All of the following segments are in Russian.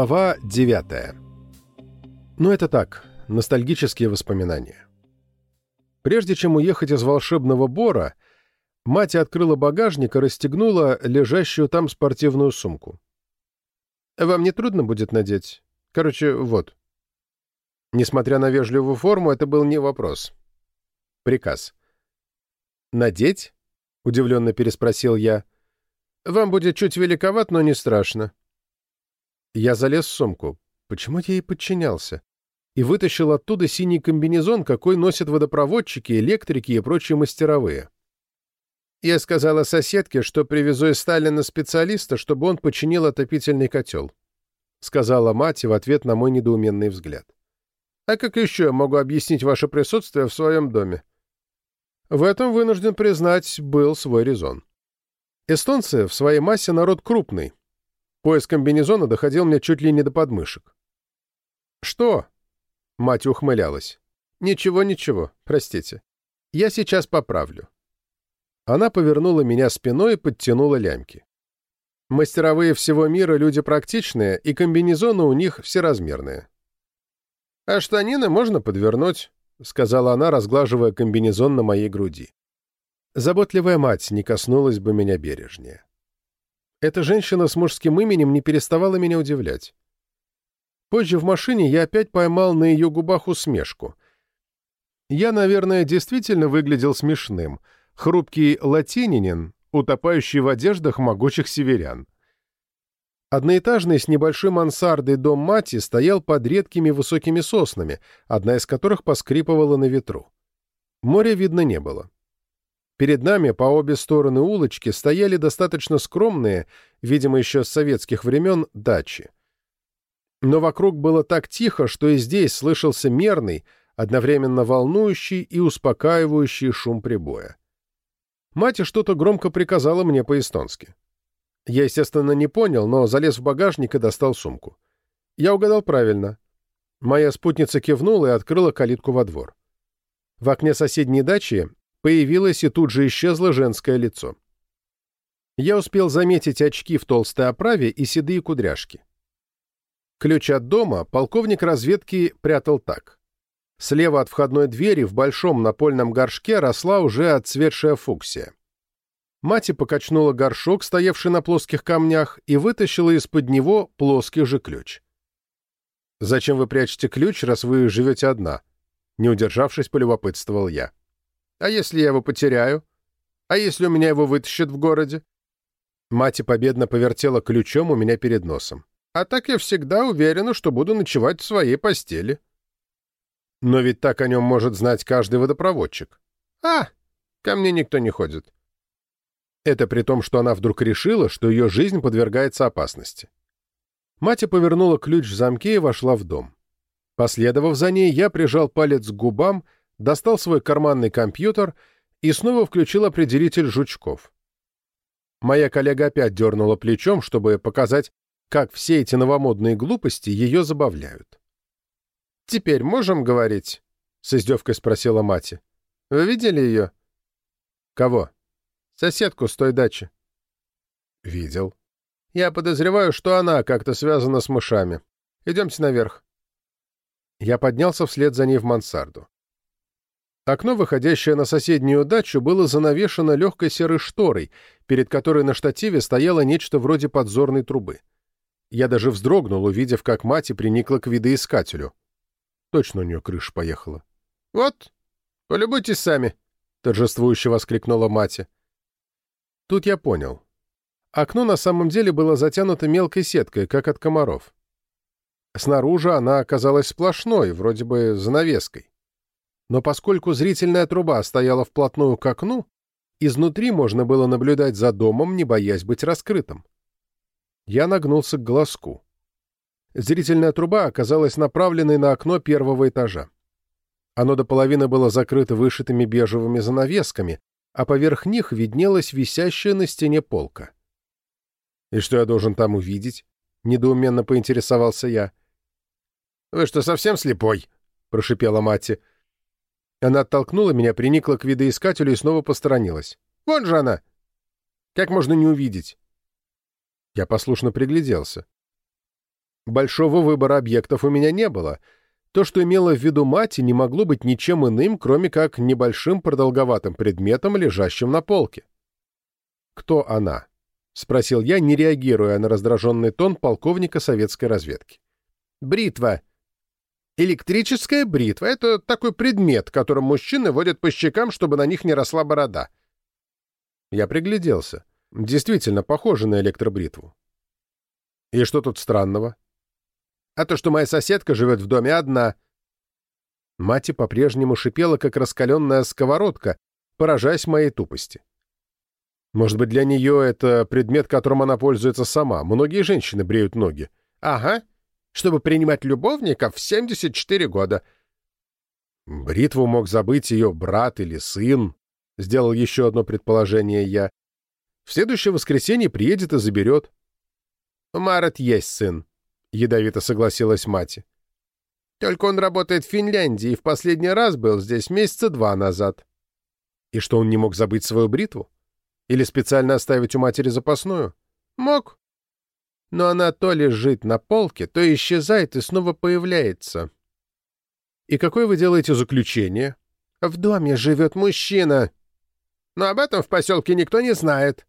Глава 9. Ну это так, ностальгические воспоминания. Прежде чем уехать из волшебного бора, мать открыла багажник и расстегнула лежащую там спортивную сумку. «Вам не трудно будет надеть? Короче, вот». Несмотря на вежливую форму, это был не вопрос. Приказ. «Надеть?» — удивленно переспросил я. «Вам будет чуть великоват, но не страшно». Я залез в сумку. Почему я ей подчинялся? И вытащил оттуда синий комбинезон, какой носят водопроводчики, электрики и прочие мастеровые. Я сказала соседке, что привезу из Сталина специалиста, чтобы он починил отопительный котел. Сказала мать в ответ на мой недоуменный взгляд. А как еще я могу объяснить ваше присутствие в своем доме? В этом, вынужден признать, был свой резон. Эстонцы в своей массе народ крупный, Пояс комбинезона доходил мне чуть ли не до подмышек. «Что?» — мать ухмылялась. «Ничего, ничего, простите. Я сейчас поправлю». Она повернула меня спиной и подтянула лямки. Мастеровые всего мира люди практичные, и комбинезоны у них всеразмерные. «А штанины можно подвернуть», — сказала она, разглаживая комбинезон на моей груди. Заботливая мать не коснулась бы меня бережнее. Эта женщина с мужским именем не переставала меня удивлять. Позже в машине я опять поймал на ее губах усмешку. Я, наверное, действительно выглядел смешным. Хрупкий латининин, утопающий в одеждах могучих северян. Одноэтажный с небольшой мансардой дом мати стоял под редкими высокими соснами, одна из которых поскрипывала на ветру. Моря видно не было. Перед нами по обе стороны улочки стояли достаточно скромные, видимо, еще с советских времен, дачи. Но вокруг было так тихо, что и здесь слышался мерный, одновременно волнующий и успокаивающий шум прибоя. Мать что-то громко приказала мне по-эстонски. Я, естественно, не понял, но залез в багажник и достал сумку. Я угадал правильно. Моя спутница кивнула и открыла калитку во двор. В окне соседней дачи Появилось и тут же исчезло женское лицо. Я успел заметить очки в толстой оправе и седые кудряшки. Ключ от дома полковник разведки прятал так. Слева от входной двери в большом напольном горшке росла уже отцветшая фуксия. Мати покачнула горшок, стоявший на плоских камнях, и вытащила из-под него плоский же ключ. «Зачем вы прячете ключ, раз вы живете одна?» Не удержавшись, полюбопытствовал я. А если я его потеряю? А если у меня его вытащат в городе? Мать победно повертела ключом у меня перед носом. А так я всегда уверена, что буду ночевать в своей постели. Но ведь так о нем может знать каждый водопроводчик. А, ко мне никто не ходит. Это при том, что она вдруг решила, что ее жизнь подвергается опасности. Мать повернула ключ в замке и вошла в дом. Последовав за ней, я прижал палец к губам достал свой карманный компьютер и снова включил определитель жучков. Моя коллега опять дернула плечом, чтобы показать, как все эти новомодные глупости ее забавляют. «Теперь можем говорить?» — с издевкой спросила мать. «Вы видели ее?» «Кого?» «Соседку с той дачи». «Видел». «Я подозреваю, что она как-то связана с мышами. Идемте наверх». Я поднялся вслед за ней в мансарду. Окно, выходящее на соседнюю дачу, было занавешено легкой серой шторой, перед которой на штативе стояло нечто вроде подзорной трубы. Я даже вздрогнул, увидев, как мать приникла к видоискателю. Точно у нее крыша поехала. «Вот, полюбуйтесь сами!» — торжествующе воскликнула мать. Тут я понял. Окно на самом деле было затянуто мелкой сеткой, как от комаров. Снаружи она оказалась сплошной, вроде бы занавеской но поскольку зрительная труба стояла вплотную к окну, изнутри можно было наблюдать за домом, не боясь быть раскрытым. Я нагнулся к глазку. Зрительная труба оказалась направленной на окно первого этажа. Оно до половины было закрыто вышитыми бежевыми занавесками, а поверх них виднелась висящая на стене полка. «И что я должен там увидеть?» — недоуменно поинтересовался я. «Вы что, совсем слепой?» — прошипела мать. Она оттолкнула меня, приникла к видоискателю и снова посторонилась. «Вон же она! Как можно не увидеть?» Я послушно пригляделся. Большого выбора объектов у меня не было. То, что имела в виду мать, не могло быть ничем иным, кроме как небольшим продолговатым предметом, лежащим на полке. «Кто она?» — спросил я, не реагируя на раздраженный тон полковника советской разведки. «Бритва. Электрическая бритва — это такой предмет, которым мужчины водят по щекам, чтобы на них не росла борода». Я пригляделся. Действительно, похоже на электробритву. И что тут странного? А то, что моя соседка живет в доме одна. Мать по-прежнему шипела, как раскаленная сковородка, поражаясь моей тупости. Может быть, для нее это предмет, которым она пользуется сама. Многие женщины бреют ноги. Ага, чтобы принимать любовника в 74 года. Бритву мог забыть ее брат или сын, сделал еще одно предположение я. В следующее воскресенье приедет и заберет. — Марат есть сын, — ядовито согласилась мать. — Только он работает в Финляндии и в последний раз был здесь месяца два назад. — И что, он не мог забыть свою бритву? Или специально оставить у матери запасную? — Мог. Но она то лежит на полке, то исчезает и снова появляется. — И какое вы делаете заключение? — В доме живет мужчина. Но об этом в поселке никто не знает.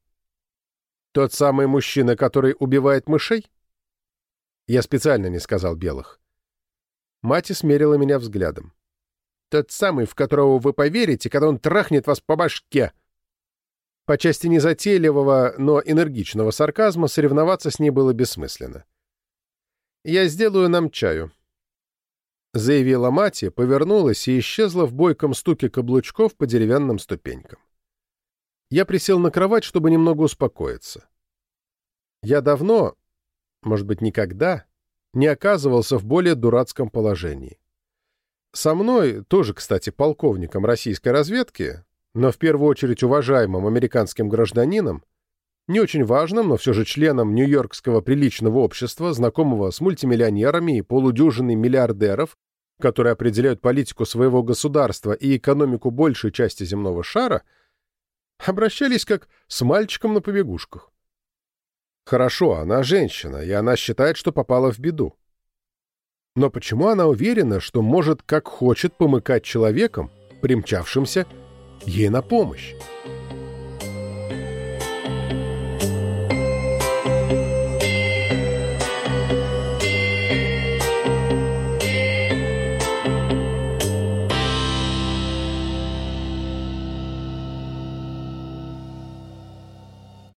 Тот самый мужчина, который убивает мышей? Я специально не сказал белых. Мать смерила меня взглядом. Тот самый, в которого вы поверите, когда он трахнет вас по башке. По части незатейливого, но энергичного сарказма соревноваться с ней было бессмысленно. «Я сделаю нам чаю», — заявила мать, повернулась и исчезла в бойком стуке каблучков по деревянным ступенькам. Я присел на кровать, чтобы немного успокоиться. Я давно, может быть, никогда, не оказывался в более дурацком положении. Со мной, тоже, кстати, полковником российской разведки, но в первую очередь уважаемым американским гражданином, не очень важным, но все же членом Нью-Йоркского приличного общества, знакомого с мультимиллионерами и полудюжиной миллиардеров, которые определяют политику своего государства и экономику большей части земного шара — Обращались как с мальчиком на побегушках. Хорошо, она женщина, и она считает, что попала в беду. Но почему она уверена, что может как хочет помыкать человеком, примчавшимся ей на помощь?